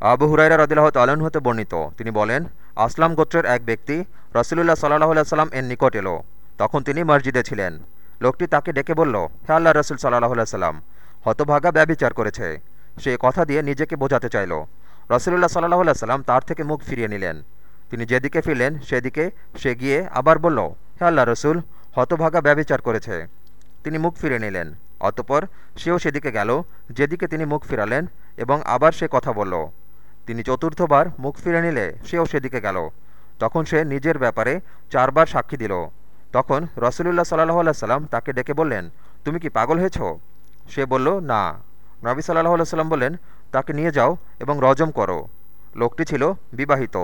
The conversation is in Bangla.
আবু হুরাইরা রদিল্লাহ তালন হতে বর্ণিত। তিনি বলেন, আসলাম গোত্রের এক ব্যক্তি রসুলুল্লাহ সাল্লাহ সাল্লাম এর নিকট এলো। তখন তিনি মসজিদে ছিলেন। লোকটি তাকে ডেকে বলল, হে আল্লাহ রসুল সাল্লাহ সাল্লাম হতভাগা ব্যবিচার করেছে। সে কথা দিয়ে নিজেকে বোঝাতে চাইল। রসুলুল্লাহ সাল্লাহ সাল্লাম তার থেকে মুখ ফিরিয়ে নিলেন। তিনি যেদিকে ফিরলেন, সেদিকে সে গিয়ে আবার বলল, হে আল্লাহ রসুল, হতভাগা ব্যবিচার করেছে। তিনি মুখ ফিরে নিলেন। অতপর সেও সেদিকে গেল, যেদিকে তিনি মুখ ফিরালেন এবং আবার সে কথা বলল। তিনি চতুর্থবার মুখ ফিরে নিলে সেও সেদিকে গেল। তখন সে নিজের ব্যাপারে চারবার সাক্ষী দিল। তখন রসুলুল্লাহ সাল্লাহ সাল্লাম তাকে ডেকে বললেন, তুমি কি পাগল হয়েছ? সে বলল, না। নবী সাল্লাহ সাল্লাম বললেন, তাকে নিয়ে যাও এবং রজম করো। লোকটি ছিল বিবাহিত।